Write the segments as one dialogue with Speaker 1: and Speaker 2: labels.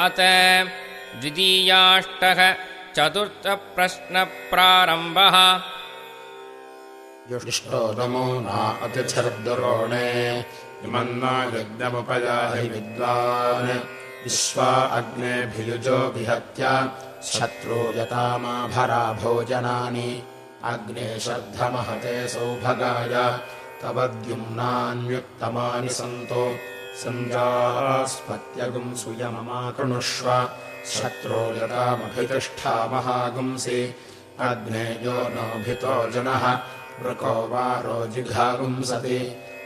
Speaker 1: अत द्वितीयाष्टः चतुर्थप्रश्नप्रारम्भः।
Speaker 2: युष्टो नमो नातिथिर्दुरोणे इमन्ना यज्ञमुपयाहि विद्वान्। विश्वा अग्नेभियुजो विहत्य शत्रो यतामाभरा भोजनानि। अग्ने श्रद्धमहते सौभगाय। तव द्युम्नान्युत्तमानि सन्तो सञ्जास्पत्यगुम् सुयममाकृणुष्व शत्रो यतामभितिष्ठा महागुंसि। अग्ने यो नोभितो जनः। वृको वारो जिघागुंसति।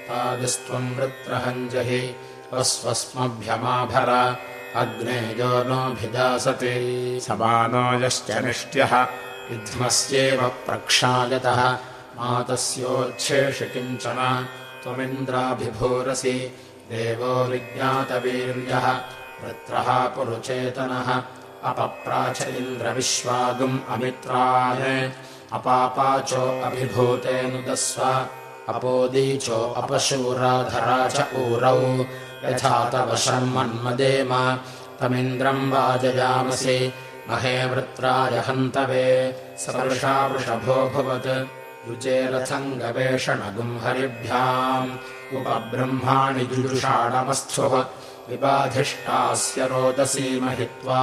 Speaker 2: तादिस्त्वम् वृत्रहञ्जहि। अस्वस्मभ्यमाभर। अग्ने यो नोऽभिदासति समानो यश्च निष्ट्यः। युध्मस्येव प्रक्षालतः मातस्योच्छेषि किञ्चन। त्वमिन्द्राभिभूरसि देवो विज्ञातवीर्यः वृत्रः पुरुचेतनः अपप्राच इन्द्रविश्वागुम् अमित्राय। अपापाचो अभिभूतेऽनुदस्व अपोदीचो अपशूराधरा च ऊरौ। यथा तव शर्मन्मदेम तमिन्द्रम् वाजयामसि। महे वृत्राय हन्तवे सवर्षा वृषभोऽभवत् युचेरथम् गवेषणगुम् हरिभ्याम्। उपब्रह्माणि जुजुषाणमस्थुः विबाधिष्टास्य रोदसी महित्वा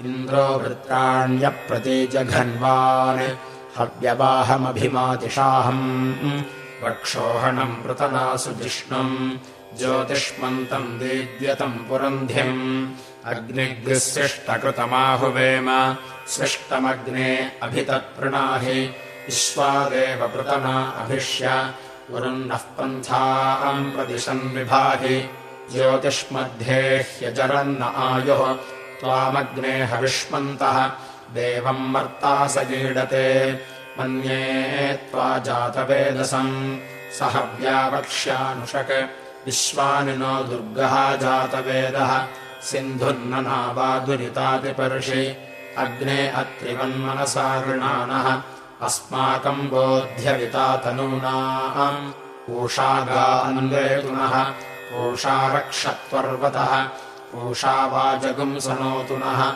Speaker 2: इन्द्रो वृत्राण्यप्रतीजघन्वान्। हव्यवाहमभिमातिषाहम् वक्षोहणम् पृतनासु जिष्णुम्। ज्योतिष्मन्तम् दीद्यतम् पुरन्ध्यम् अग्निग्सृष्टकृतमाहुवेम सृष्टमग्ने अभितत्प्रणाहि। विश्वादेव पृतना अभिष्य। वरुन्नः पन्थाम् प्रदिशन् विभाहि ज्योतिष्मध्ये ह्यजरन्न आयुः। त्वामग्ने हविष्मन्तः। देवम् मर्ता स गीडते। मन्ये त्वा जातवेदसम्। स हव्यावक्ष्यानुषक् विश्वानि नो दुर्गः जातवेदः। सिन्धुर्ननावादुरितातिपर्षि अग्ने अत्रिवन्मनसा गृणानः अस्माकम् बोध्यविता तनूनाम् पूषागान्वेतुनः पूषारक्षत्वर्वतः पूषावाजगुम् सनोतुनः।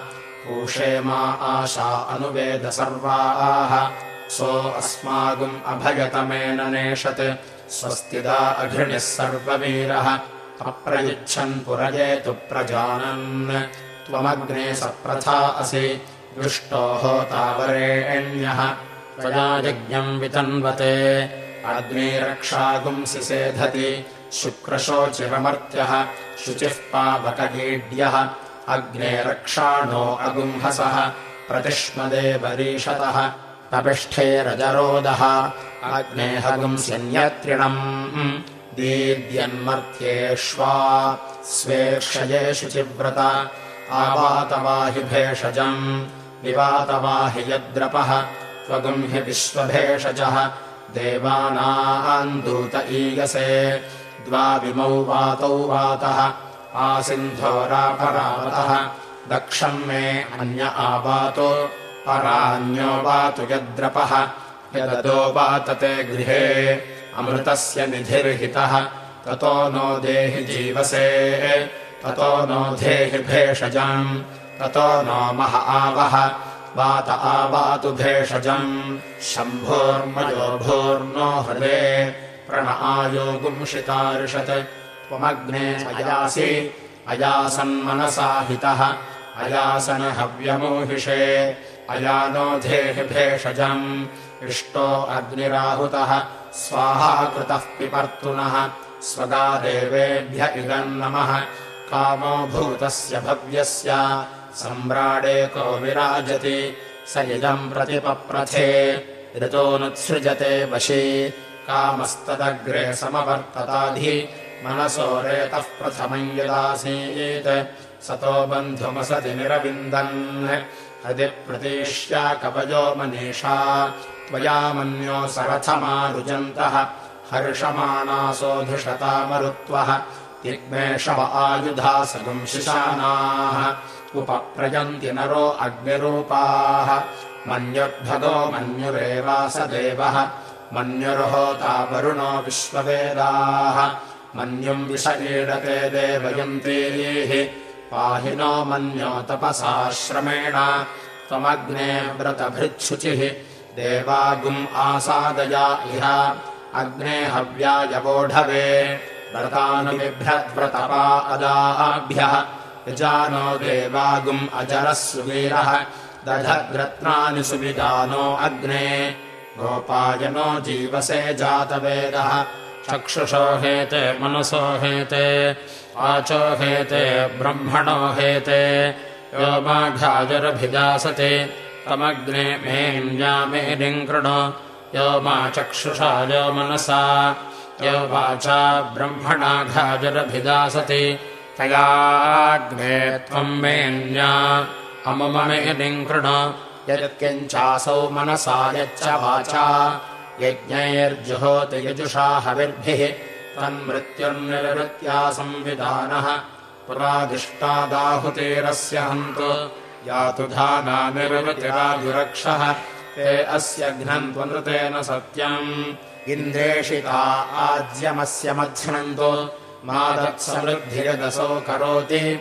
Speaker 2: पूषे मा आशा अनुवेद सर्वाः सो अस्मागुम् अभयतमेन नेषत्। स्वस्तिदा अघृणिः सर्ववीरः। अप्रयुच्छन् पुरजेतु प्रजानन्। त्वमग्ने सप्रथा असि। दृष्टो होतावरेण्यः त्वया यज्ञम् वितन्वते अग्निरक्षागुंसि सेधति शुक्रशोचिरमर्त्यः शुचिः पावकगीड्यः अग्ने रक्षाणो अगुम्हसः प्रतिष्मदेवरीषतः। तपिष्ठे रजरोदः। दीद्यन्मर्त्येष्वा। स्वेक्षये शुचिव्रत। आवातवाहि भेषजम् विवातवाहि यद्रपः त्वगुम् हि विश्वभेषजः। देवानाम् दूत ईयसे। द्वाविमौ वातौ वातः। आसिन्धोरापरावतः दक्षम् मे अन्य आवातो। परान्यो वातु यद्रपः। यदो वातते गृहे। अमृतस्य निधिर्हितः। ततो नो देहि जीवसे। ततो नो धेहि भेषजम्। ततो नो मह आवः वात आवातु भेषजम्। शम्भोर्मयो भोर्नो हृदे प्रण आयोगुंशितार्षत् त्वमग्ने अयासि अयासन्मनसाहितः अयासन हव्यमोहिषे। अयानो धेहि भेषजम्। इष्टो अग्निराहुतः स्वाहा कृतः पिपर्तुनः। स्वगा देवेभ्य इदन्नमः कामो भूतस्य भव्यस्य सम्राडेको विराजति। स इदम् प्रतिपप्रथे। ऋतोऽनुत्सृजते वशी। कामस्तदग्रे समवर्तताधि। मनसो रेतः प्रथमम् यदासीत्। सतो बन्धुमसति निरविन्दन्। हदि प्रतीष्या कवयो मनीषा। त्वया मन्यो सरथमारुजन्तः। हर्षमाणासोऽधिषतामरुत्वः दिग्मेषव आयुधासगुंशिशानाः उपप्रयन्ति नरो अग्निरूपाः। मन्युद्भगो मन्युरेवासदेवः। मन्युर्होता वरुणो विश्ववेदाः। मन्युम् विष ईडते देवयन्तीः पाहि नो मन्यो तपसाश्रमेण। त्वमग्ने व्रतभृच्छुचिः। देवागुम् आसादया इह। अग्ने हव्यायवोढवे व्रतानुबिभ्रद्व्रतपा अदाभ्यः यजानो देवागुम् अजरः सुवीरः दधद्रत्नानि सुविदानो अग्ने। गोपायनो जीवसे जातवेदः। चक्षुषो हेते मनसो हेते आचो हेते ब्रह्मणो हेते। यो माघाजरभिजासते तमग्ने कृणो यो मा चक्षुषा यो मनसा। यो वाचा ब्रह्मणाघाजरभिदासति तयाग्ने त्वम् मेऽन्या। अमुममेनिम् कृण। यत्किञ्चासौ मनसा यच्च वाचा। यज्ञैर्जुहोति यजुषा हविर्भिः। तन्मृत्युर्निर्वृत्या संविधानः। पुरादिष्टादाहुतेरस्य हन्तु। यातु धानानिर्वृतिराजुरक्षः ते अस्य घ्नन्त्वनृतेन सत्यम्। इन्द्रेषिता आज्यमस्य मध्नन्तो मादत्समृद्धिरदसौ करोति।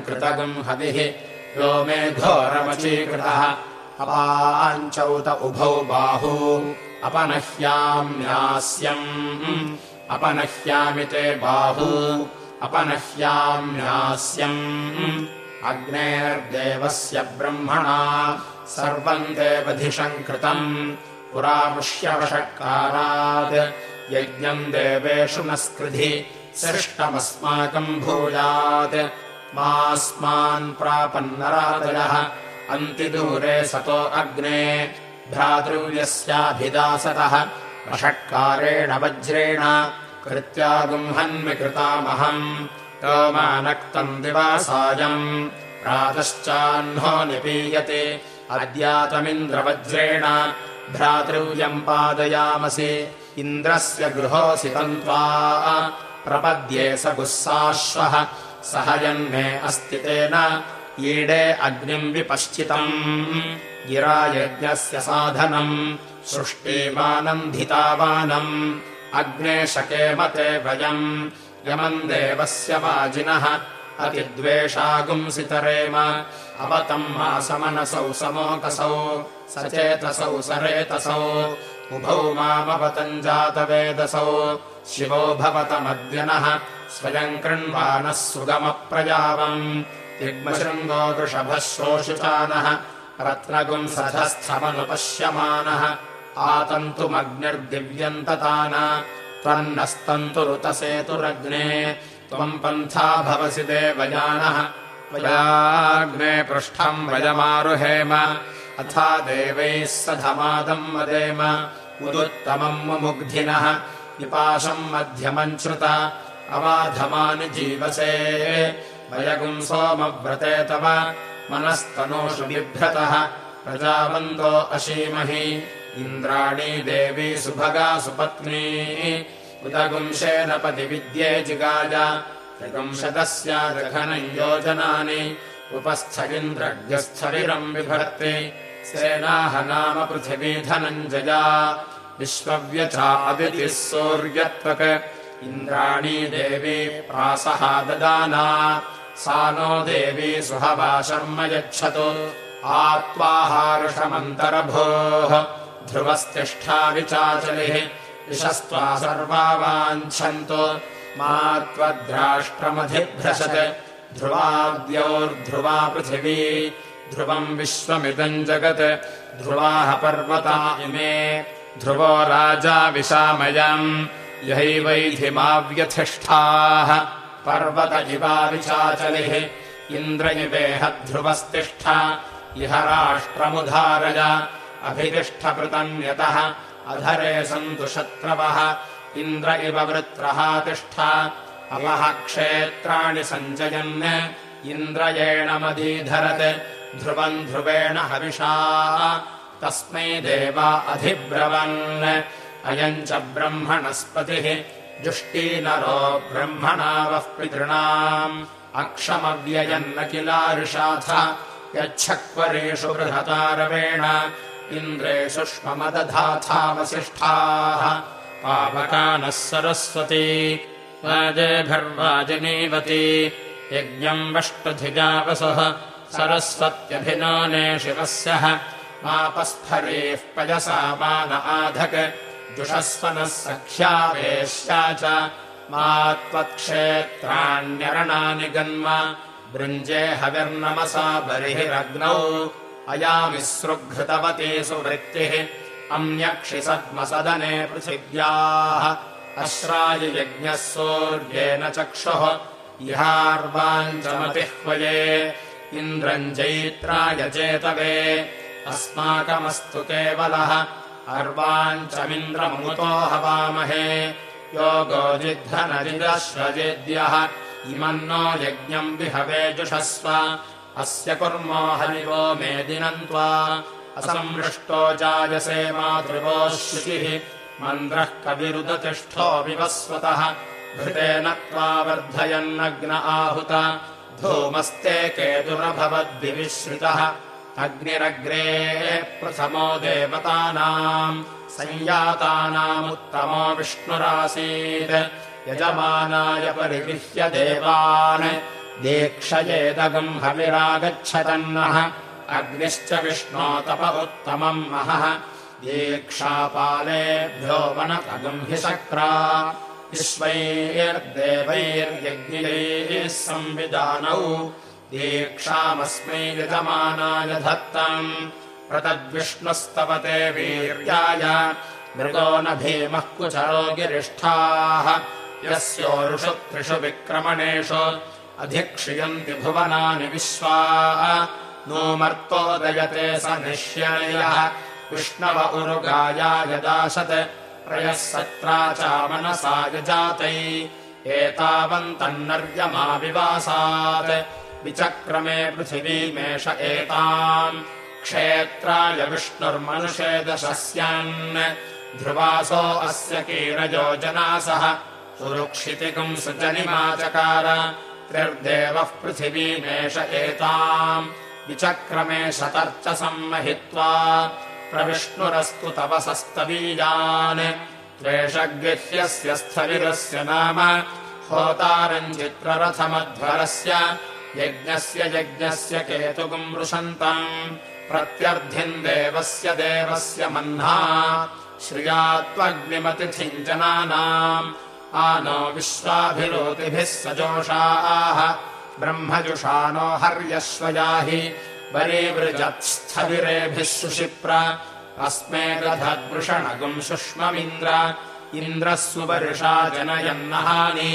Speaker 2: कृतगम् हविः यो मे घोरमचीकृतः। अपाञ्चौत उभौ बाहू। अपनह्याम्यास्यम्। अपनह्यामि ते बाहू। अपनह्याम्यास्यम्। अग्नेर्देवस्य ब्रह्मणा। सर्वम् देवधिषम् कृतम् पुरामुष्यवषत्कारात् यज्ञम् देवेषु न स्कृधि सृष्टमस्माकम् भूयात्। मास्मान् प्रापन्नरादयः अन्तिदूरे सतो अग्ने भ्रातृव्यस्याभिदासतः वषट्कारेण वज्रेण कृत्यागुम्हन्मि कृतामहम् मानक्तम् दिवासायम्। प्रातश्चाह्नो निपीयते अद्यातमिन्द्रवज्रेण भ्रातृव्यम् पादयामसि इन्द्रस्य गृहोऽसि तन्त्वा प्रपद्ये स गुस्साश्वः। सहयन्मे अस्ति तेन। ईडे अग्निम् विपश्चितम्। गिरायज्ञस्य साधनम्। सृष्टिमानम् धितावानम् अग्ने शकेमते वयम् यमम् देवस्य वाजिनः। अतिद्वेषागुंसितरेम। अवतम् मासमनसौ समोकसौ। सचेतसौ सरेतसौ उभौ मामवतम् जातवेदसौ। शिवो भवतमद्यनः स्वयम् कृण्वानः सुगमप्रजावम्। युग्मशृङ्गो वृषभः शोषुचानः रत्नगुंसधस्थमनुपश्यमानः आतन्तुमग्निर्दिव्यन्ततान त्वन्नस्तन्तुरुतसेतुरग्ने त्वम् पन्था भवसि देवयानः। त्वयाग्ने पृष्ठम् वयमारुहेम अथा देवैः सधमादम् वदेम उदुत्तमम् मुमुग्धिनः निपाशम् मध्यमम् श्रुत। अवाधमानि जीवसे। वयगुम् सोमव्रते तव। मनस्तनोषु बिभ्रतः। प्रजावन्तो अशीमहि। इन्द्राणी देवी सुभगा सुपत्नी। उदगुंशेन पतिविद्ये जिगाय। त्रिगुंशदस्यादघनम् योजनानि। उपस्थगिन्द्रज्ञस्थविरम् बिभर्ति सेनाह नाम पृथिवी धनञ्जया विश्वव्यचादितिः सूर्यत्वक्। इन्द्राणी देवी प्रासहा ददाना। सा नो देवी सुहवा शर्म यच्छतु। आत्वाहारुषमन्तरभोः ध्रुवस्तिष्ठा विचाचलिः। विशस्त्वा सर्वा वाञ्छन्तु। मा त्वद्राष्ट्रमधिभ्रशत्। ध्रुवाद्योर्ध्रुवा पृथिवी ध्रुवम् विश्वमिदम् जगत्। ध्रुवाः पर्वता इमे। ध्रुवो राजा विशामयम्। यहैवैधिमाव्यथिष्ठाः। पर्वत इवाविचाचलिः इन्द्र इवेह ध्रुवस्तिष्ठ। इह राष्ट्रमुधारय। अभितिष्ठपृतन्यतः अधरे सन्तु शत्रवः। इन्द्र इव वृत्रः तिष्ठ अपः क्षेत्राणि सञ्चयन्। इन्द्रयेण मदीधरत् ध्रुवम् ध्रुवेण हविषा। तस्मै देवा अधिब्रवन्। अयम् च ब्रह्मणस्पतिः जुष्टीनरो ब्रह्मणावः पितॄणाम्। अक्षमव्ययन्न किलारुषाथ यच्छक्वरेषु बृहतारवेण। इन्द्रे सुष्ममदधाथावसिष्ठाः पावकानः सरस्वती। वाजेभिर्वाजिनीवती यज्ञम् वष्टुधिजावसुः सरस्वत्यभिनाने शिवस्यः। मापस्फरीः पयसा मान आधक्। जुषस्वनः सख्यावेश्या च। मा त्वत्क्षेत्राण्यरणानि गन्म। वृञ्जे हविर्नमसा बर्हिरग्नौ। अयामिसृघृतवती सुवृत्तिः। अन्यक्षि सद्मसदने पृथिव्याः। अश्राययज्ञः सूर्येण चक्षुः। इहार्वाञ्चमतिह्वये इन्द्रम् जैत्राय चेतवे। अस्माकमस्तु केवलः अर्वाञ्चमिन्द्रमुतो हवामहे। योगो जिद्धनजिदश्वजेद्यः। इमन्नो यज्ञम् विहवेजुषस्व अस्य कुर्मो हरिवो मेदिनम् त्वा असंमृष्टो जायसे मातृवो शुचिः मन्द्रः कविरुदतिष्ठो विवस्वतः। घृतेन त्वा वर्धयन्नग्न आहुत धूमस्ते केतुरभवद्विविश्रितः। अग्निरग्रे प्रथमो देवतानाम् संयातानामुत्तमो विष्णुरासीत्। यजमानाय परिगृह्य देवान्। दीक्षयेदगम् हविरागच्छतन्नः अग्निश्च विष्णो तप उत्तमम् महः। दीक्षापालेभ्यो वनतगम् हि सक्रा विश्वैर्देवैर्यज्ञैः संविधानौ दीक्षामस्मै यजमानाय धत्तम् प्रतद्विष्णुस्तवते वीर्याय मृगो न भीमः कुचरो गिरिष्ठाः यस्योरुषु त्रिषु विक्रमणेषु अधिक्षियन्ति भुवनानि विश्वा नूमर्तोदयते स निश्ययः विष्णव उरुगायाय दाशत् प्रयः सत्रा च मनसा एतावन्तन्नर्यमाविवासात्। विचक्रमे पृथिवीमेष एताम् क्षेत्राय विष्णुर्मनुषे दशस्यान्। ध्रुवासो अस्य कीरयोजनासः सुरुक्षितिकम् सुजनिमाचकार त्रिर्देवः पृथिवीमेष एताम्। विचक्रमे शतर्च सम्महित्वा प्रविष्णुरस्तु तपसस्तवीयान् त्वेषगृह्यस्य स्थविरस्य नाम होतारम् चित्ररथमध्वरस्य यज्ञस्य यज्ञस्य केतुकम् वृषन्तम्। प्रत्यर्थिम् देवस्य देवस्य मह्ना श्रिया त्वग्निमतिथिम् जनानाम्। आनो विश्वाभिरोतिभिः सजोषाः। ब्रह्मजुषानो हर्यश्वयाहि वरीवृजत्स्थविरेभिः सुशिप्र अस्मे दधद्वृषणगुम् सुष्ममिन्द्र इन्द्रः सुवर्षा जनयन्नहानि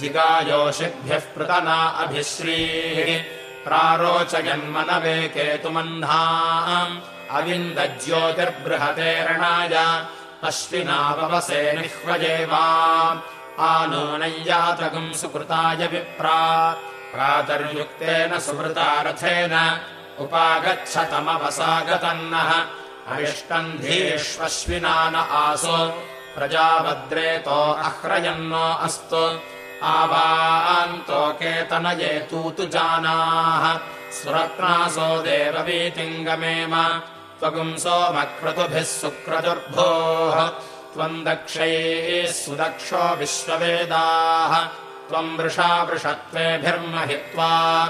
Speaker 2: जिगायोषिभ्यः पृतना अभिश्रीः प्रारोचयन्मनवे केतुमह्नाम् अविन्दज्योतिर्बृहतेरणाय अश्विनाववसे निह्वयेवा आनूनय्यातकम् सुकृताय विप्रा प्रातर्युक्तेन सुवृता रथेन उपागच्छतमवसागतन्नः। अविष्टम् धीष्वश्विना न आसु। प्रजावद्रेतो अह्रयन्नो अस्तु। आवान्तो केतनये तूतु जानाः। सुरत्नासो देववीतिङ्गमेम। त्वगुम् सोमक्रतुभिः सुक्रतुर्भोः त्वम् दक्षैः सुदक्षो विश्ववेदाः। त्वम् वृषा वृषत्वेभिर्महित्वा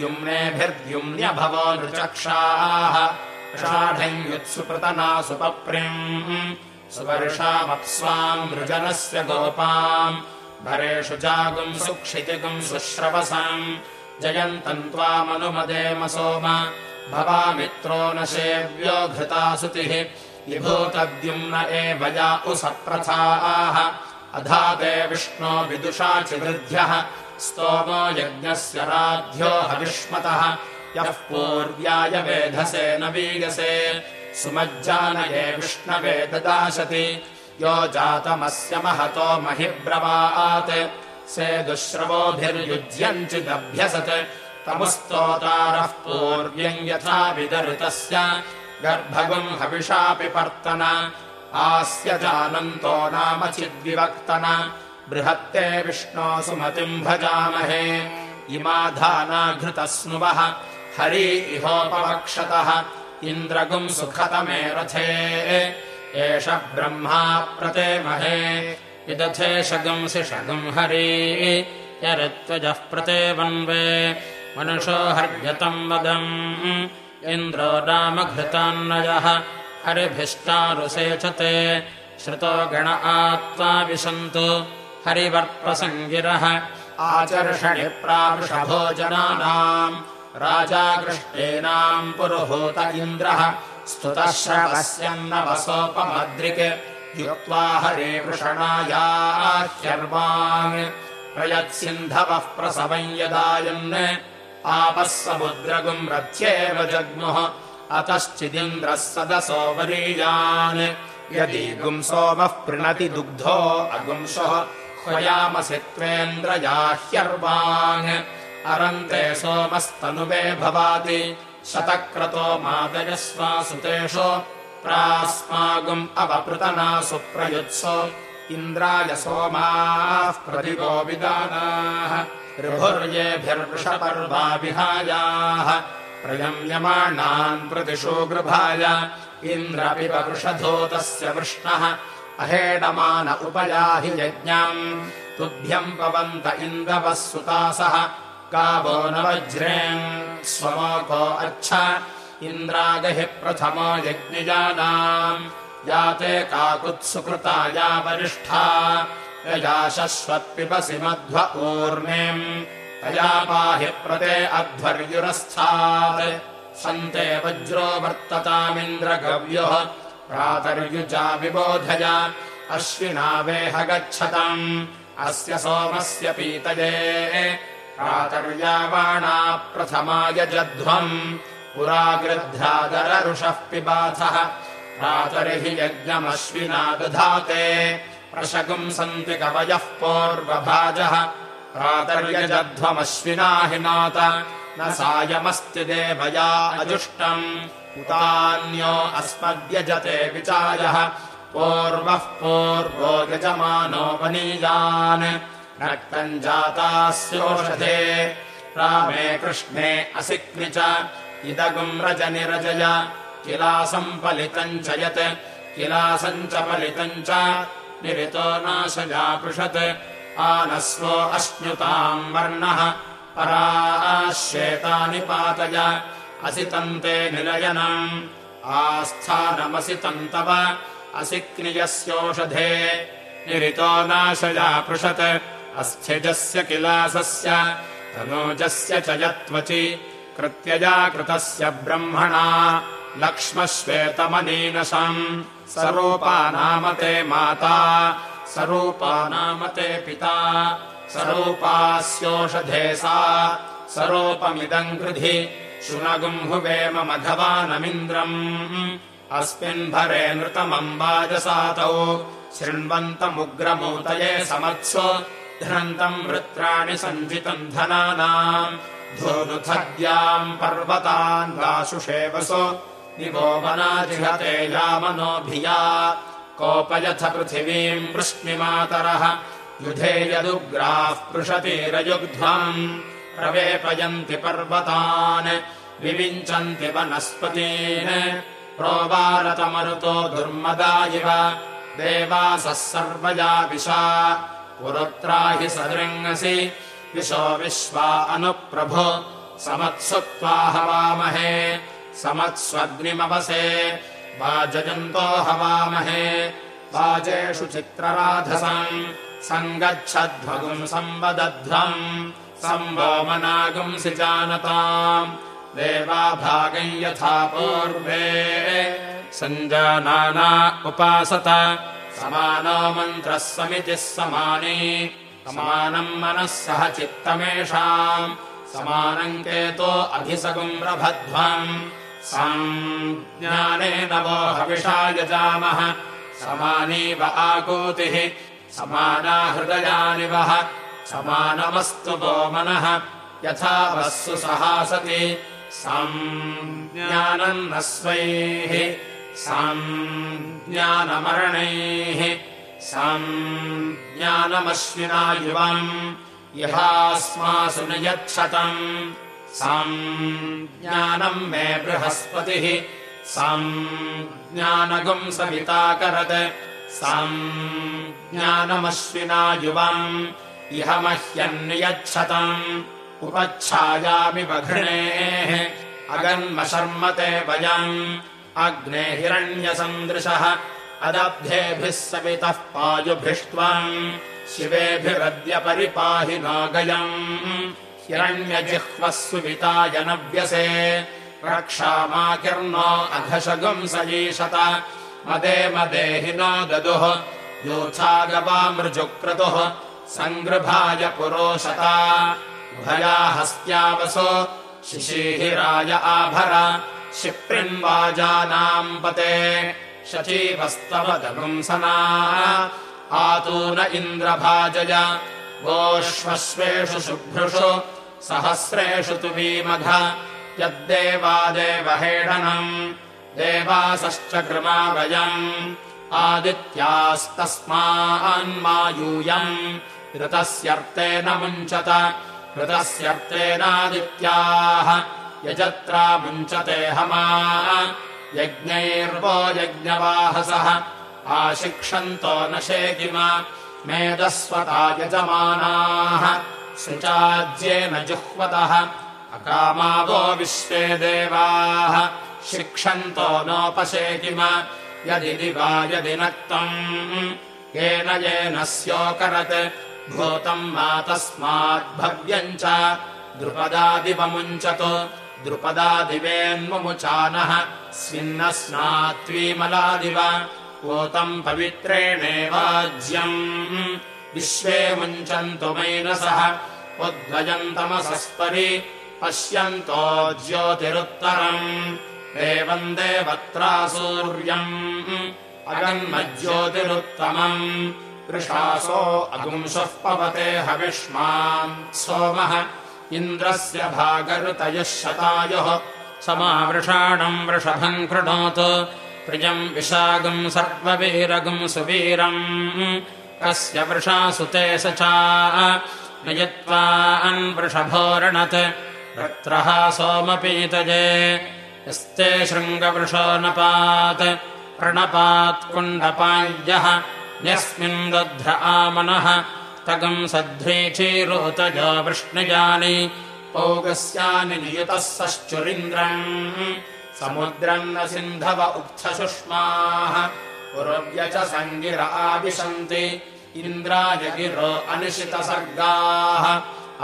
Speaker 2: युम्नेभिर्द्युम्न्यभवो नृचक्षाः। षाढञ्युत्सुपृतना सुपप्रिम्। सुवर्षामप्स्वाम् मृजनस्य गोपाम्। भरेषु जागुम् सुक्षितिगुम् सुश्रवसाम्। जयन्तम् त्वामनुमदेम सोम। भवामित्रो न सेव्यो घृता सुतिः। विभूतद्युम्न एव या उसप्रथाः। अधाते विष्णो विदुषा चिदृध्यः स्तोमो यज्ञस्य राध्यो हविष्मतः। यः पूर्व्याय वेधसे न वीगसे सुमज्जानये विष्णवे ददाशति। यो जातमस्य महतो महिब्रवात् से दुश्रवोभिर्युज्यञ्चिदभ्यसत्। तमुस्तोतारः पूर्व्यम् यथा विदर्तस्य। गर्भगुम् हविषापि पर्तन। आस्य जानन्तो नाम चिद्विवक्तन बृहत्ते विष्णो सुमतिम् भजामहे। इमाधानाघृतस्नुवः। हरि इहोपवक्षतः। इन्द्रगुम् सुखतमे रथे एष ब्रह्मा प्रते महे विदथे शगंसि शगम् हरि।
Speaker 3: यरित्वजः प्रते वन्वे मनुषो हर्यतम् वदम्। इन्द्रो रामघृतान्नयः हरिभिष्टारुसेचते श्रुतो गण आत्मा विशन्तु हरिवर्प्रसङ्गिरः
Speaker 2: आचर्षणि प्रावृषभोजनानाम् राजा कृष्णेनाम् पुरुहूत इन्द्रः। स्तुतः श्रवस्यन्नवसोपमद्रिक्। युक्त्वा हरे वृषणायाह्यर्वान् प्रयत्सिन्धवः प्रसवम् यदायन् आपः समुद्रगुम् रथ्येव जग्मुः। अतश्चिदिन्द्रः सदसो वरीयान्। यदि गुंसोमः प्रणति दुग्धो अगुंसः ह्वयामसि त्वेन्द्रयाह्यर्वान् अरन्ते सोमस्तनुवे भवाति शतक्रतो मादयस्वासुतेषु प्रास्मागुम् अवपृतना सुप्रयुत्सो इन्द्राय सोमाः प्रतिगो विदानाः ऋभुर्येभिर्वृषपर्वा विहायाः प्रयम्यमाणान् प्रतिशो गृभाय इन्द्रपिब वृषधोतस्य वृष्णः अहेडमान उपयाहि यज्ञम्। तुभ्यम् पवन्त इन्द्रवः सुतासः गावो न वज्रेन्? स्वमोको अर्छ इन्द्रागहि प्रथमो यज्ञजानाम्। याते काकुत्सुकृता या वरिष्ठा। यया शश्वत्पिबसि मध्व ऊर्मिम्। तया पाहि प्रते अध्वर्युरस्थात्। सन्ते वज्रो वर्ततामिन्द्रगव्योः प्रातर्युजा विबोधय अश्विनावेह गच्छतम्। अस्य सोमस्य पीतये। प्रातर्यावाणा प्रथमाय जध्वम्। पुरा गृध्रादररुषः पिबाथः। प्रातर्हि यज्ञमश्विना दधाते। प्रशकुम् सन्ति कवयः पूर्वभाजः। प्रातर्यजध्वमश्विना हि नात न सायमस्ति देवया अजुष्टम् उतान्यो अस्मद्यजते विचायः। पूर्वः पूर्वो यजमानोपनीयान् रक्तम् जातास्योषधे। रामे कृष्णे असिक्नि च। इदगुम् रजनिरजय। किलासम् पलितम् च यत्। किलासम् च पलितम् च। निरितो नाशजापृषत् आनस्वो अश्नुताम् वर्णः। पराश्येतानि पातय असितन्ते निलयनम्। आस्थानमसितम् तव। असिक्नियस्योषधे। निरितो नाशजापृषत् अस्थिजस्य किलासस्य तनूजस्य कृत्यजा कृतस्य ब्रह्मणा। लक्ष्मश्वेतमनीनशम्। सरूपा नाम ते माता। सरूपा नाम ते पिता। सरूपास्योषधे सा। सरूपमिदम् कृधि शुनगुम्हुवेम मघवानमिन्द्रम् अस्मिन् भरे नृतमम् वाजसातौ। शृण्वन्तमुग्रमूतये समत्सु। धनन्तम् वृत्राणि सञ्जितम् धनानाम्। धूनुथद्याम् पर्वतान् वासुषेवसो। निगोपनाजिहते यामनोभिया। कोपयथ पृथिवीम् वृष्णिमातरः। युधे यदुग्राः पृषतीरयुग्ध्वम् प्रवेपयन्ति पर्वतान् विविञ्चन्ति वनस्पतीन्। प्रोवारतमरुतो दुर्मदा इव देवासः सर्वया विशा। पुरुत्राहि सदृङ्गसि विशो विश्वा अनुप्रभो। समत्सु त्वा हवामहे समत्स्वग्निमवसे। वाजयन्तो हवामहे वाजेषु चित्रराधसम् सङ्गच्छध्वगुम् संवदध्वम् संवोमनागुंसि जानताम्। देवाभागम् यथा पूर्वे। सञ्जानाना उपासत। समानो मन्त्रः समितिः समानी। समानम् मनः सह चित्तमेषाम्। समानम् केतो अभिसगुम् रभध्वम् सञ्ज्ञानेन वो हविषा यजामः। समानीव आकूतिः। समाना हृदयानि वः समानमस्तु वो मनः यथा वस्सु सहासति सञ्ज्ञानम् न स्वैः। सञ्ज्ञानमरणैः सञ्ज्ञानमश्विना युवम् यहास्मासु नियच्छतम् सञ्ज्ञानम् मे बृहस्पतिः। सञ्ज्ञानगुम् सविताकरत् सञ्ज्ञानमश्विना युवम् इह मह्यन्नियच्छतम् उपच्छायामि बघृणेः। अगन्मशर्मते वयम् अग्ने हिरण्यसन्दृशः। अदब्धेभिः सवितः पायुभिष्ट्वम्। शिवेभिरद्य परिपाहि नागयम्। हिरण्यजिह्वः सुविताय नव्यसे। रक्षामाकिर्नो अघशगुम् सजीषत मदे मदेहि नो ददुः योच्छागवामृजुक्रतुः सङ्गृभाय पुरोशता भया हस्त्यावसो शिशीहिराय आभर। क्षिप्रिन्वाजानाम् पते शचीवस्तवदगुंसना। आतून इन्द्रभाजय। गोष्वश्वेषु शुभ्रुषु सहस्रेषु तु वीमघ। यद्देवादेवहेडनम् देवासश्च कृमावयम्। आदित्यास्तस्मान्मायूयम् ऋतस्यर्तेन मुञ्चत ऋतस्यर्तेनादित्याः यजत्रा मुञ्चते हमा यज्ञैर्वो यज्ञवाहसः आशिक्षन्तो न शेकिम मेदस्वता यजमानाः सुचाज्येन जुह्वतः अकामावो विश्वे देवाः शिक्षन्तो नोपशेकिम यदि वा यदि नक्तम् येन येन स्योकरत् भूतम् मा तस्माद्भव्यम् च द्रुपदादिवमुञ्चतु द्रुपदादिवेन्मुचानः स्विन्न स्नात्वीमलादिव पूतम् पवित्रेणेवाज्यम् विश्वे मुञ्चन्तु मैनसः उद्वयन्तमसस्परि पश्यन्तो ज्योतिरुत्तरम् एवम् देवत्रा सूर्यम् अगन्मज्योतिरुत्तमम् वृषासो अगुंशः पवते हविष्मान् सोमः इन्द्रस्य भागऋतयः शतायुः समावृषाणम् वृषभम् कृणोतु प्रियम् विशागम् सर्ववीरगम् सुवीरम् कस्य वृषासुते स च नयत्वान्वृषभोरणत् रत्रः सोमपीतजे यस्ते शृङ्गवृषो नपात् प्रणपात्कुण्डपाय्यः यस्मिन् दध्र आमनः तगम् सध्रीचीरोतजो वृष्णिजानि पौगस्यानि नियुतः सश्चुरिन्द्रम्। समुद्रम् न सिन्धव उक्थसुष्माः पुरव्य च सङ्गिर आविशन्ति इन्द्राय गिरो अनिशितसर्गाः।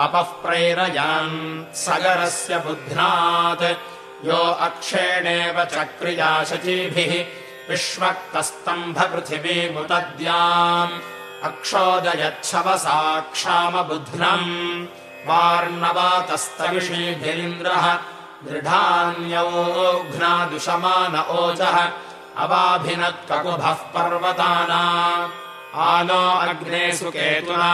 Speaker 2: अपः प्रैरयान् सगरस्य बुध्नात् यो अक्षेणेव चक्रिया शचीभिः विश्वक्तस्तम्भपृथिवीमुतद्याम् अक्षोदयच्छवसाक्षामबुध्नम् वार्णवातस्तविषीभिरिन्द्रः दृढान्यौघ्नादुशमान ओजः अवाभिनत्ककुभः पर्वताना। आनो अग्ने सुकेतुना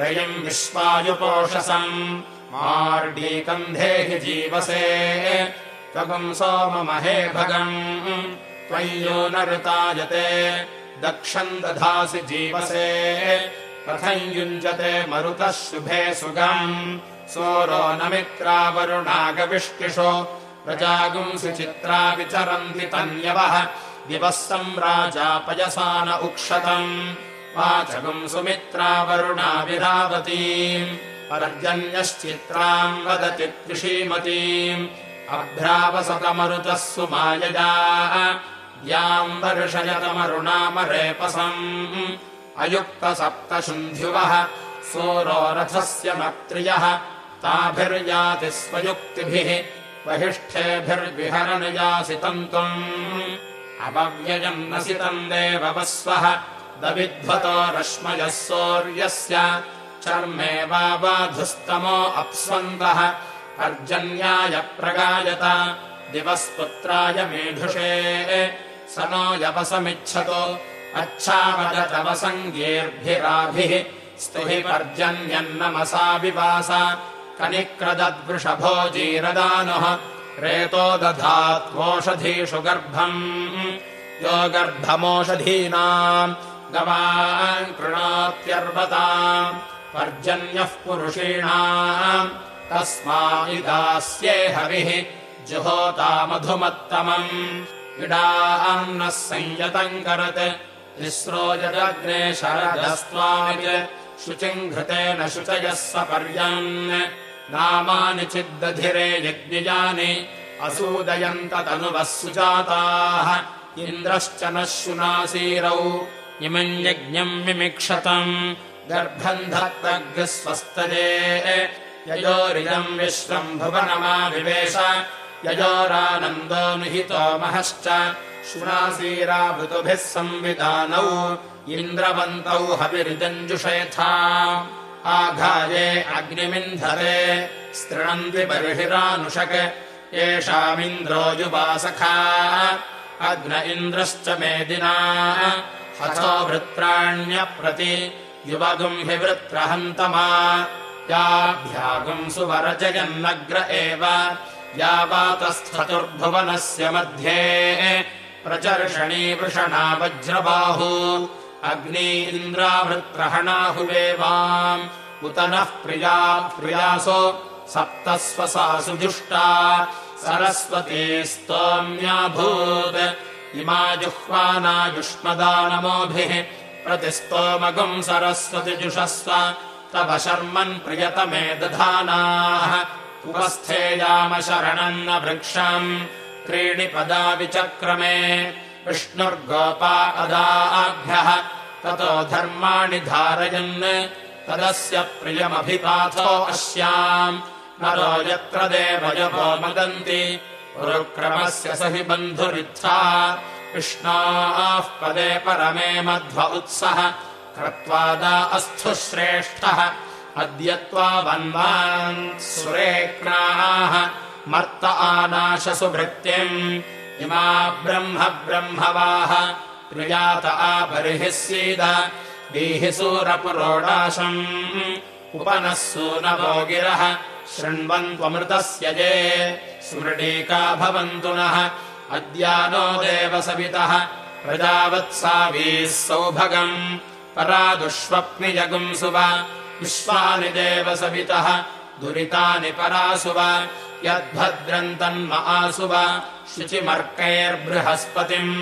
Speaker 2: रयिम् विश्वायुपोषसम् मार्डीकन्धे जीवसे। कगुम् सोममहे भगम् त्वय्यो न ऋतायते दक्षम् दधासि जीवसे। कथम् युञ्जते मरुतः शुभे सुगम्। सोरो न मित्रावरुणागविष्टिषो प्रजागुंसि चित्रा विचरन्ति तन्यवः। दिवः सम्राजापयसा न उक्षतम्। वाचगुम् सुमित्रावरुणा विरावतीम् पर्जन्यश्चित्राम् वदति कृषीमतीम् अभ्रावसतमरुतः सुमायजा याम् वर्षयतमरुणामरेपसम् अयुक्तसप्तशुन्ध्युवः सोरो रथस्य मत्रियः ताभिर्याति स्वयुक्तिभिः बहिष्ठेभिर्विहरनुयासि तन्तुम् अपव्ययम् नसितम् देववस्वः दविध्वतो रश्मयः सौर्यस्य। चर्मे वाबाधुस्तमो अप्स्वन्दः पर्जन्याय प्रगायत। दिवस्पुत्राय मेधुषे स नो यवसमिच्छतु। अच्छावदतवसङ्गीर्भिराभिः स्तुहि पर्जन्यन्नमसा विवास कनिक्रदद्वृषभो जीरदानुः। रेतो दधात्वोषधीषु गर्भम्। यो गर्भमोषधीनाम्। गवान् कृणोत्यर्वताम् पर्जन्यः पुरुषीणाम्। तस्मादिदास्ये हविः जुहोतामधुमत्तमम् इडान्नः संयतम् करत्। तिस्रो यदग्ने शरदस्त्वामित् शुचिम् घृतेन शुचयः सपर्यन्। नामानि चिद्दधिरे यज्ञयानि असूदयन्त तनुवः सुजाताः। इन्द्रश्च नः शुनासीरौ। इमम् यज्ञम् मिमिक्षतम् गर्भम् धत्तग्स्वस्तये ययोरिदम् विश्वम् भुवनमाविवेश ययोरानन्दो निहितो महश्च शुनासीराभृतुभिः संविधानौ इन्द्रवन्तौ हविरिदञ्जुषयथा आघाये अग्निमिन्धरे स्तृणन्ति बर्हिरानुषक् येषामिन्द्रो युवासखा। अग्न इन्द्रश्च मेदिना हतो वृत्राण्यप्रति युवगुम् हि वृत्रहन्तमा। याभ्यागुम् सुवरजयन्नग्र एव यावातस्थतुर्भुवनस्य मध्ये प्रचर्षणी वृषणा वज्रबाहु अग्नि इन्द्रावृत्रहणाहुवेवाम् उत नः प्रिया प्रियासु सप्तस्वसासु जुष्टा सरस्वती स्तोम्याभूत् इमा जुह्वानायुष्मदानमोभिः प्रतिस्तोमगुम् सरस्वति जुषस्व तव शर्मन् प्रियतमे दधानाः उपस्थेयाम शरणम् न वृक्षम्। त्रीणि पदा विचक्रमे। विष्णुर्गोपा अदाभ्यः ततो धर्माणि धारयन्। तदस्य प्रियमभिपाथो अस्याम्। नरो यत्र देवयवो मदन्ति। पुरुक्रमस्य स हि बन्धुरित्था। कृष्णाः पदे परमे मध्व उत्सः। क्रत्वादा अस्थु श्रेष्ठः अद्य त्वावन्वान् सुरेक्णाः मर्त आनाशसु भृत्यम् इमा ब्रह्म ब्रह्मवाः प्रियात आपरिः सीद दीहि सूरपुरोडाशम् उपनः सूनवो गिरः शृण्वन्त्वमृतस्य ये स्मृणीका भवन्तु नः अद्यानो देवसवितः प्रजावत्सावीः सौभगम् परादुष्वप्निजगुंसुव विश्वानि देवसवितः दुरितानि परासुव यद्भद्रन्तन्म आसुव शुचिमर्कैर्बृहस्पतिम्।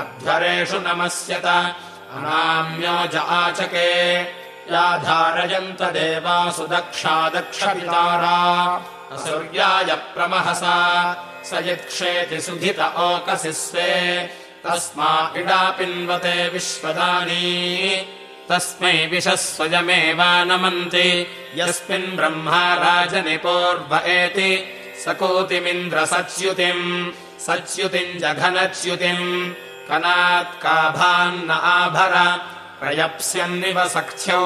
Speaker 2: अध्वरेषु नमस्यत अनाम्योज आचके या धारयन्त देवासु दक्षा दक्षपितारा असुर्याय प्रमहसा स यत्क्षेति सुधित ओकसि स्वे तस्मा इडापिन्वते विश्वदानी तस्मै विशः स्वयमेवानमन्ति यस्मिन् ब्रह्मा राजनिपूर्व एति। सकोतिमिन्द्रसच्युतिम्। सच्युतिम् जघनच्युतिम्। कनात्काभान्न आभर। प्रयप्स्यन्निव सख्यो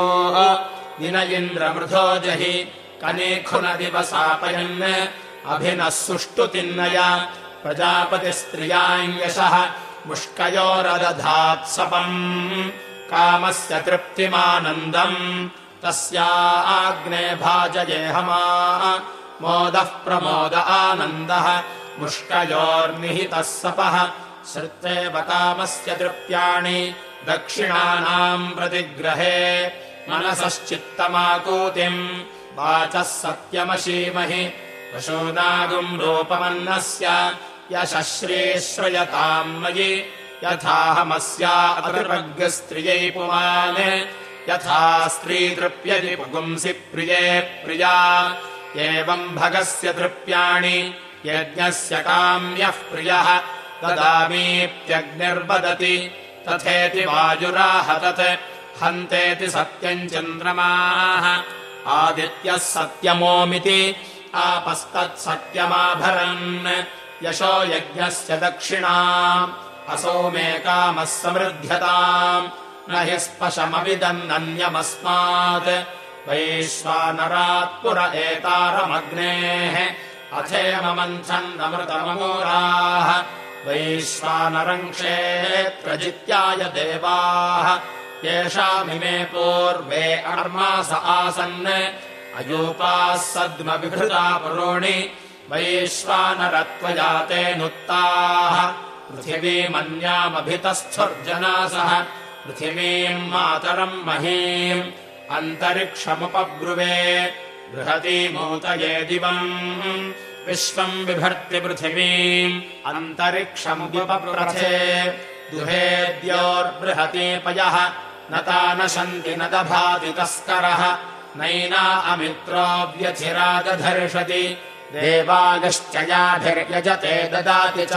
Speaker 2: दिन इन्द्रमृधो जहि। कनीखुनदिवसापयन् अभिनः सुष्टुतिन्नय। प्रजापतिस्त्रियाङ्गशः। मुष्कयोरदधात्सपम् कामस्य तृप्तिमानन्दम्। तस्या आग्ने भाजयेहमा मोदः प्रमोद आनन्दः। मुष्कयोर्निहितः सपः। श्रुत्वेव कामस्य तृप्त्याणि दक्षिणानाम् प्रतिग्रहे। मनसश्चित्तमाकूतिम्। वाचः सत्यमशीमहि। पशूनागुम् रूपमन्नस्य। यशश्रीश्रयताम् मयि यथाहमस्या अतिर्वग्स्त्रियै पुमान्। यथा स्त्री तृप्यति पुगुंसि प्रिये प्रिया। एवम् भगस्य तृप्याणि यज्ञस्य काम्यः प्रियः। ददामीत्यग्निर्वदति तथेति वायुराह तत् हन्तेति सत्यम् चन्द्रमाः। आदित्यः सत्यमोमिति आपस्तत्सत्यमाभरन् यशो यज्ञस्य दक्षिणा असौ मे कामः समृध्यताम् न हि स्पशमविदन्नन्यमस्मात्। वैश्वानरात् पुर एतारमग्नेः अथेममन्थन्नमृतममूराः वैश्वानरम् क्षेत्रजित्याय देवाः। येषामिमे पूर्वे अर्मास आसन्। अयूपाः सद्मविभृता पुरोणि वैश्वानरत्वजातेऽनुत्ताः पृथिवीमन्यामभितस्थुर्जनासः पृथिवीम् मातरम् महीम् अन्तरिक्षमुपब्रुवे बृहतीमूतये दिवम् विश्वम् बिभर्ति पृथिवीम् अन्तरिक्षमुपप्रथे दुहेद्योर्बृहतीपयः न ता न शन्ति न दभाति तस्करः नैना अमित्रोऽव्यचिरागधर्षति देवागश्च याभिर्यजते ददाति च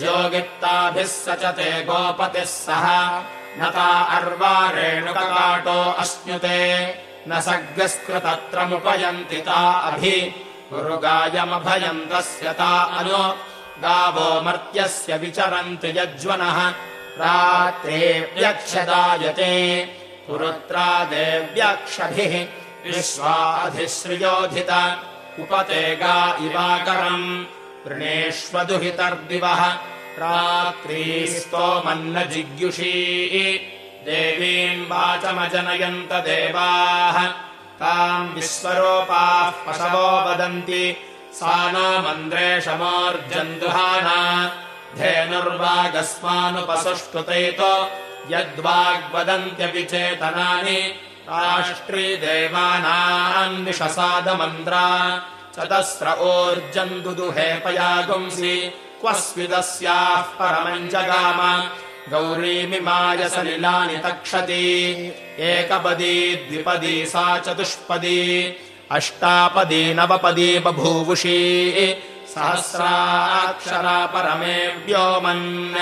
Speaker 2: ज्योगित्ताभिः स च ते गोपतिः सह। न ता अर्वारेणुककाटो अश्नुते। न सर्गस्कृतत्रमुपयन्ति ता अभि। गुरुगायमभयम् तस्य ता अनु। गावो मर्त्यस्य विचरन्ति यज्वनः रात्रे व्यक्षदायते। पुरुत्रा देव्याक्षभिः विश्वाधिश्रियोधित उपते गा इवाकरम् वृणेष्वदुहितर्दिवः। रात्री स्तोमन्न जिग्युषी देवीम् वाचमजनयन्त देवाः। ताम् विश्वरूपाः पशवो वदन्ति। सा नो मन्द्रेशमोर्जन्दुहाना धेनुर्वागस्मानुपसुष्टुतैतो। यद्वाग्वदन्त्यपि चेतनानि चतस्र ऊर्जन्दुदुहे पयागुंसि क्व स्विदस्याः परमम् जगाम गौरीमिमाय सलिलानि तक्षति। एकपदी द्विपदी सा चतुष्पदी। अष्टापदी नवपदी बभूवुषी। सहस्राक्षरा परमे व्योमन्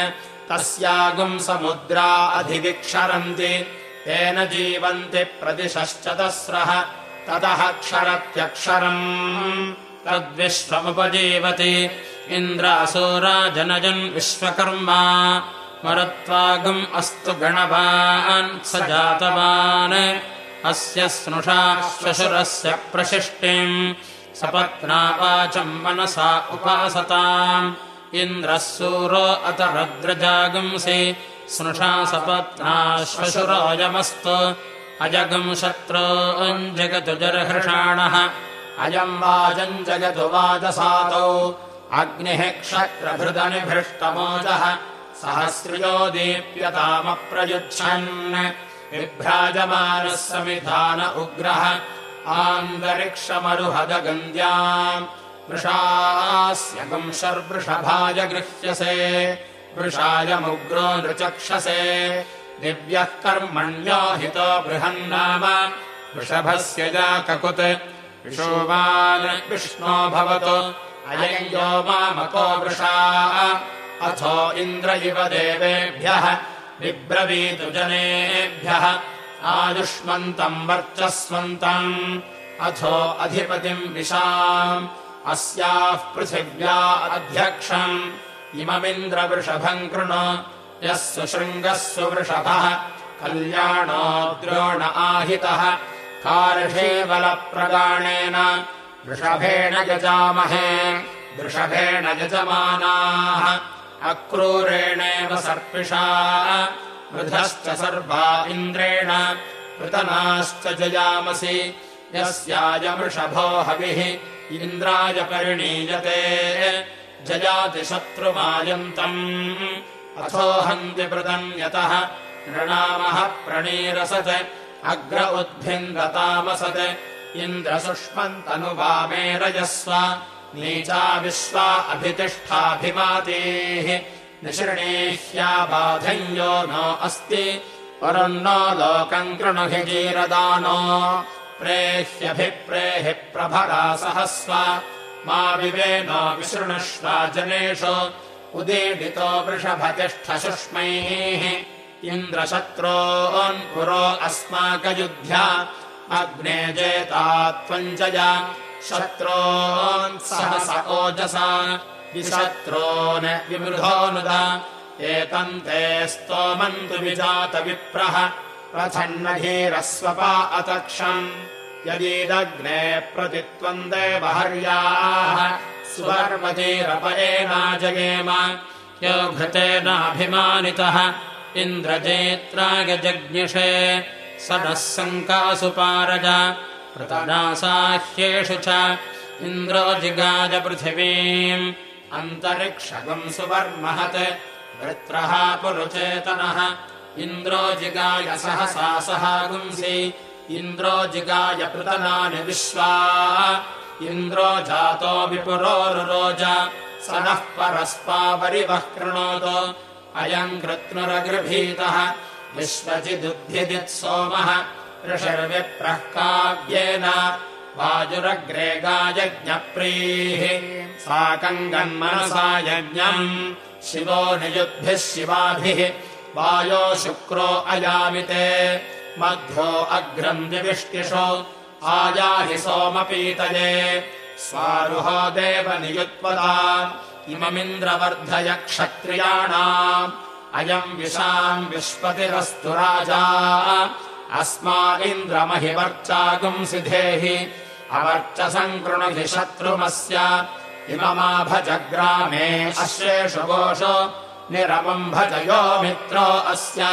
Speaker 2: तस्यागुम् समुद्रा अधिविक्षरन्ति। तेन जीवन्ति प्रतिशश्चतस्रः ततः क्षरत्यक्षरम्। तद्विश्वमुपजीवति। इन्द्रासुराजनजन् विश्वकर्मा। मरुत्वागम् अस्तु गणवान् स जातवान् अस्य स्नुषा श्वशुरस्य प्रशिष्टिम्। सपत्नावाचम् मनसा उपासताम्। इन्द्रः सूरो अत रद्रजागुंसि। स्नुषा सपत्ना श्वशुरोऽयमस्तु अजगम् शत्रोऽजगतु जर्हृषाणः। अयम् वाजम् जगतु वाजसातौ। अग्निः क्षत्रभृदनिभृष्टमोजः सहस्रियो दीप्यतामप्रयुच्छन्। बिभ्राजमानः समिधान उग्रः। आन्तरिक्षमरुहदगन्द्याम्। वृषास्य गुंशर्वृषभाय गृह्यसे। वृषायमुग्रो नृचक्षसे दिव्यः कर्मण्यो हितो बृहन्नाम वृषभस्य जाककुत् विशोवान् विष्णो भवतु। अयम् यो मामको वृषा। अथो इन्द्र इव देवेभ्यः बिब्रवीतु जनेभ्यः। आयुष्मन्तम् वर्चस्वन्तम् अथो अधिपतिम् विशाम्। अस्याः पृथिव्या अध्यक्षम्। इममिन्द्रवृषभम् कृणु यः सुशृङ्गः सुवृषभः कल्याणो द्रोण आहितः। कार्षेवलप्रगाणेन वृषभेण यजामहे वृषभेण यजमानाः। अक्रूरेणेव सर्पिषा वृधश्च सर्वा इन्द्रेण पृतनाश्च जयामसि। यस्यायमृषभो हविः इन्द्राय परिणीयते। जयाति शत्रुमायन्तम् अथो हन्ति पृतम् यतः नृणामः प्रणीरसत् अग्र उद्भिन्दतामसत्। इन्द्रसुष्मन्तनुवामे रजस्व नीचा विश्वा अभितिष्ठाभिमातेः। निशृणीह्याबाधञ्यो नो अस्ति वरुन्नो लोकम् जीरदानो प्रेह्यभिप्रेहि प्रभरा सहस्व मा विवेनो विशृणुष्व जनेषु उदीडितो वृषभतिष्ठशुष्मैः इन्द्रशत्रोन्पुरो अस्माकयुध्या अग्ने जेता त्वम् जय शत्रोन् सहस ओजसा। विशत्रोन् विमृधोऽनुद एतम् ते स्तोमन्तु विजातविप्रः प्रथन्नधीरस्वपा अतक्षम्। यदीदग्ने प्रतित्वम् देवहर्याः सुवर्वतीरपयेनाजयेम यो घृतेनाभिमानितः इन्द्रजेत्रागजज्ञिषे स नः सङ्कासु पारज पृतनासाह्येषु च इन्द्रो जिगाज पृथिवीम् अन्तरिक्षगम् सुवर्महत् वृत्रः पुरुचेतनः इन्द्रो जिगाय सहसा सहागुंसि इन्द्रो जिगाय पृतनानि विश्वा इन्द्रो जातो विपुरोरुरोज स नः परस्पावरिवः कृणोतु। अयम् विश्वचिदुद्धिदित् सोमः ऋषिर्विप्रः काव्येन वाजुरग्रे गायज्ञप्रीः साकङ्गन्मनसा यज्ञम् शिवो नियुद्भिः शिवाभिः वायो शुक्रो अयामिते। मध्यो अग्रम् निविष्टिषो आयाहि सोमपीतये। स्वारुहो देव नियुत्पदा इममिन्द्रवर्धय क्षत्रियाणाम्। अयम् विशाम् विश्वतिरस्तु राजा। अस्मा इन्द्रमहिवर्चागुंसि धेहि अवर्चसम् कृणुहि शत्रुमस्य। इममा भजग्रामे अश्वेषु गोषो। निरमम् भजयो मित्रो अस्य।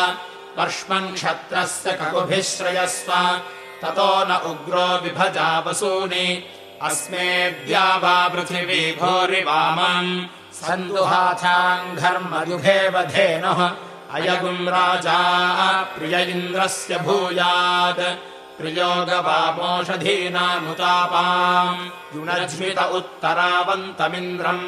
Speaker 2: वर्ष्मन् क्षत्रस्य ककुभिः श्रयस्व ततो न उग्रो विभजा वसूनि। अस्मेद्या वा पृथिवी भूरि वामम् सन्दुहाथाङ्घर्मयुगे वधेनः अयगुम् राजा प्रिय इन्द्रस्य भूयात्। प्रियोगवामोषधीनामुतापाम् युनज्मित उत्तरावन्तमिन्द्रम्।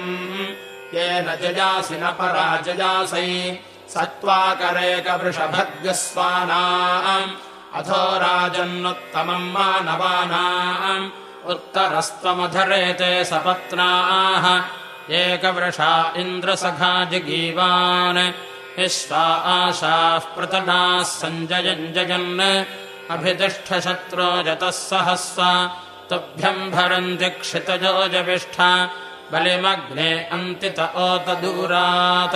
Speaker 2: येन जयासि न पराजयासै। सत्त्वाकरेकवृषभग्स्वानाम् अथो राजन्नुत्तमम् मानवानाम्। उत्तरस्त्वमधरेते सपत्नाः। एकवृषा इन्द्रसखा जिगीवान्। विश्वा आशाः प्रतनाः सञ्जयञ्जयन् अभितिष्ठशत्रो जतः तुभ्यम् भरन्ति क्षितजोजविष्ठ बलिमग्ने अन्तित ओतदूरात्।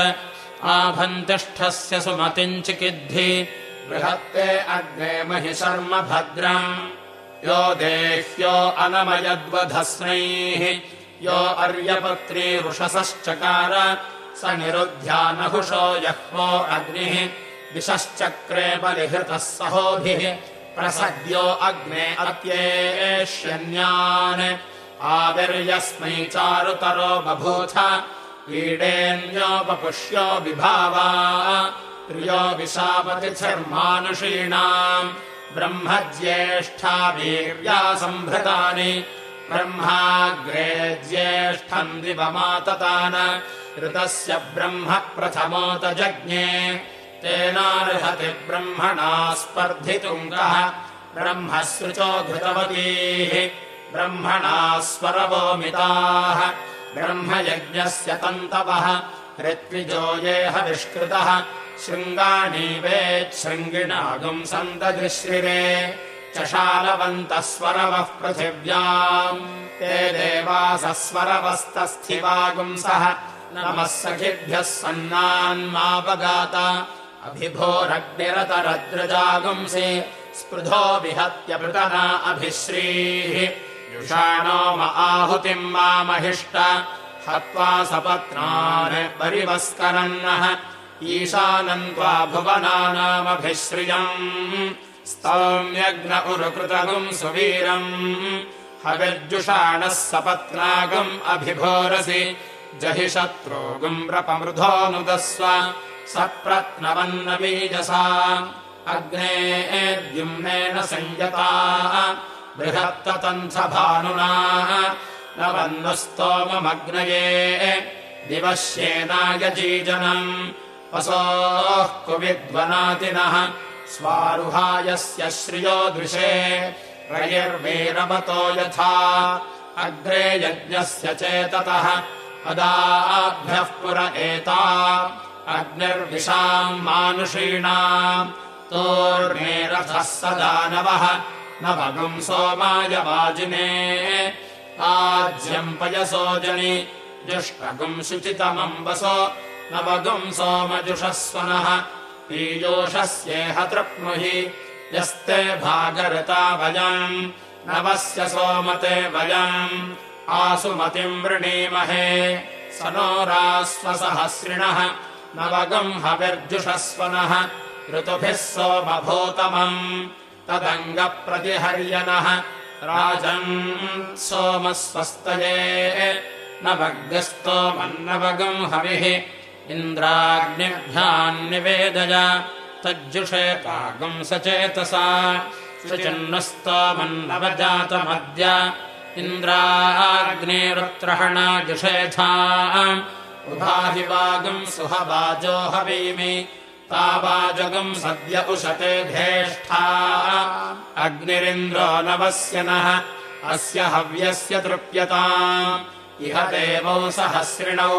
Speaker 2: आभन्तिष्ठस्य सुमतिम् चिकिद्धि बृहत्ते अग्ने महि शर्म भद्रम्। यो देह्यो अनमयद्वधस्नैः। यो अर्यपत्रीरुषसश्चकार स निरुध्यानहुषो यह्वो अग्निः। दिशश्चक्रे बलिहृतः सहोभिः। प्रसद्यो अग्ने अत्येष्यन्यान्। आविर्यस्मै चारुतरो बभूथ। ईडेन्योपपुष्यो विभावा प्रियो विशापतिथिर्मानुषीणाम् ब्रह्म ज्येष्ठा वीर्या सम्भृतानि ब्रह्माग्रे ज्येष्ठम् दिवमाततान। ऋतस्य ब्रह्म प्रथमोत जज्ञे। तेनार्हति ब्रह्मणा स्पर्धितुम् कः। ब्रह्मसृचो घृतवतीः। ब्रह्मणा स्वरवोमिताः। ब्रह्मयज्ञस्य तन्तवः। ऋत्विजो ये हविष्कृतः शृङ्गाणीवेच्छृङ्गिणागुम् सन्तदृश्रिरे चशालवन्तः स्वरवः पृथिव्याम् ते देवासस्वरवस्तस्थिवागुंसः नमः सखिभ्यः सन्नान्मापगात अभिभोरग्निरतरद्रजागुंसि स्पृधो विहत्य पृतना अभिश्रीः युषाणो म आहुतिम् मामहिष्ट हत्वा सपत्नान् परिवस्करन्नः ईशानम् त्वा भुवनानामभिश्रियम् स्तौम्यग्न उरुकृतगुम् सुवीरम् हविर्जुषाणः सपत्नागम् अभिभोरसि जहि शत्रोगुम् रपमृधोऽनुदस्व सप्रत्नवन्नबीजसा। अग्ने द्युम्नेन संयता बृहत्ततन्थभानुना। न वह्नुस्तोममग्नये दिवश्येनायजीजनम् वसोः कुविद्वनातिनः स्वारुहायस्य श्रियो दृशे रयिर्वीरवतो यथा। अग्रे यज्ञस्य चेततः। अदाभ्यः पुर एता। अग्निर्विशाम् मानुषीणाम् तोर्णेरथः स दानवः न भगुम् सोमाय वाजिने। आज्यम् पयसोजनि जुष्टगुम् शुचितमम् वसो न वगुम् सोमजुषस्वनः। पीयोषस्येह तृप्नुहि। यस्ते भागरता वयम्। नवस्य सोमते वयम्। आसुमतिम् वृणीमहे। स नो रास्वसहस्रिणः नवगम् हविर्जुषस्वनः। ऋतुभिः सोमभूतमम्। तदङ्गप्रतिहर्यनः। राजन् सोमस्वस्तये। न भग्यस्तोमन्नवगम् हविः इन्द्राग्निभ्यान्निवेदय तज्जुषेतागुम् सचेतसा शुचिन्नस्तोमन्नवजातमद्य इन्द्राग्नेरुत्रहणा उभाहि वागम् सुहवाजो हवीमि तावाजगम् सद्य उशते धेष्ठा अग्निरिन्द्रो नवस्य नः अस्य हव्यस्य तृप्यताम्। इह देवौ सहस्रिणौ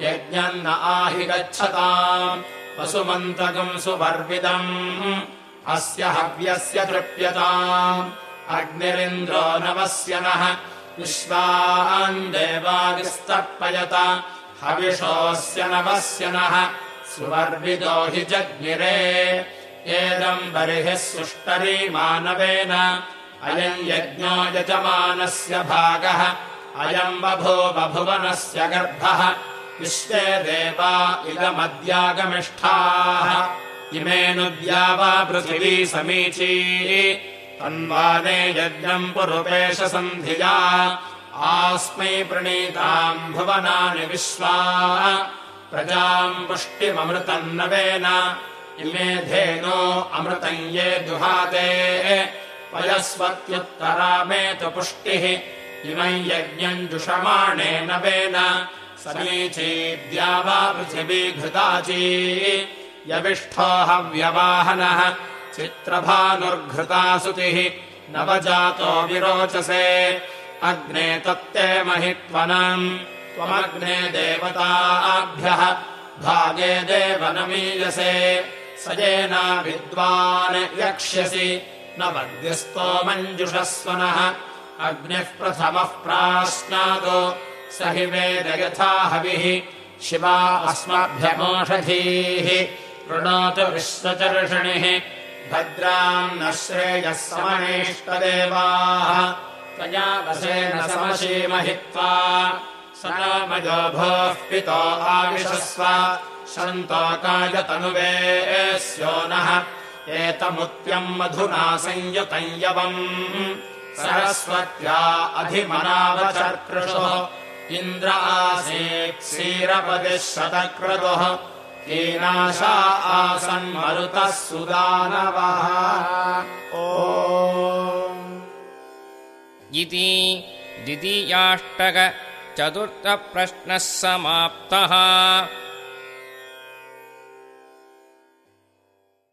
Speaker 2: यज्ञम् न आहि गच्छताम् वसुमन्तकम् सुवर्विदम्। अस्य हव्यस्य तृप्यताम्। अग्निरिन्द्रो नवस्य नः। विश्वान् देवादिस्तर्पयत। हविषोऽस्य नवस्य नः। सुवर्विदो हि जज्ञिरे एदम् बर्हिः सुष्टरी मानवेन अयम् यज्ञो यजमानस्य भागः। अयम् बभो बभुवनस्य गर्भः विश्वे देवा इदमद्यागमिष्ठाः। इमेनुद्या वा पृथिवी समीची। तन्वाने यज्ञम् पुरुपेशसन्धिया आस्मै प्रणीताम् भुवनानि विश्वा। प्रजाम् पुष्टिममृतम् नवेन इमे धेनो अमृतम् ये दुहाते। पयस्वत्युत्तरा तु पुष्टिः इमम् यज्ञम् जुषमाणे नवेन समीचीद्या वा पृथिवी घृताची यविष्ठो हव्यवाहनः चित्रभानुर्घृता सुतिः नवजातो विरोचसे। अग्ने तत्ते महित्वनम् त्वमग्ने देवताभ्यः भागे देवनमीयसे। स येना विद्वान् यक्ष्यसि न वद्यस्तो मञ्जुषस्वनः। अग्निः प्रथमः प्राश्नादो स हि वेद यथा हविः। शिवा अस्मभ्यमोषधीः। कृणोतु विश्वचर्षणिः। भद्राम् न श्रेयः समनेष्टदेवाः त्वया वसेन समशीमहित्वा। स नामयो भोः पितो आविशस्व। सन्तोकायतनुवेस्यो नः। एतमुत्यम् मधुना संयुतम् यवम्। सरस्वत्या अधिमनावचर्कृषुः इन्द्र आसीत् क्षीरपदिः शतक्रतुः हीनाशा आसन्मरुतः सुदानवः। ओ
Speaker 4: इति द्वितीयाष्टक चतुर्थप्रश्नः समाप्तः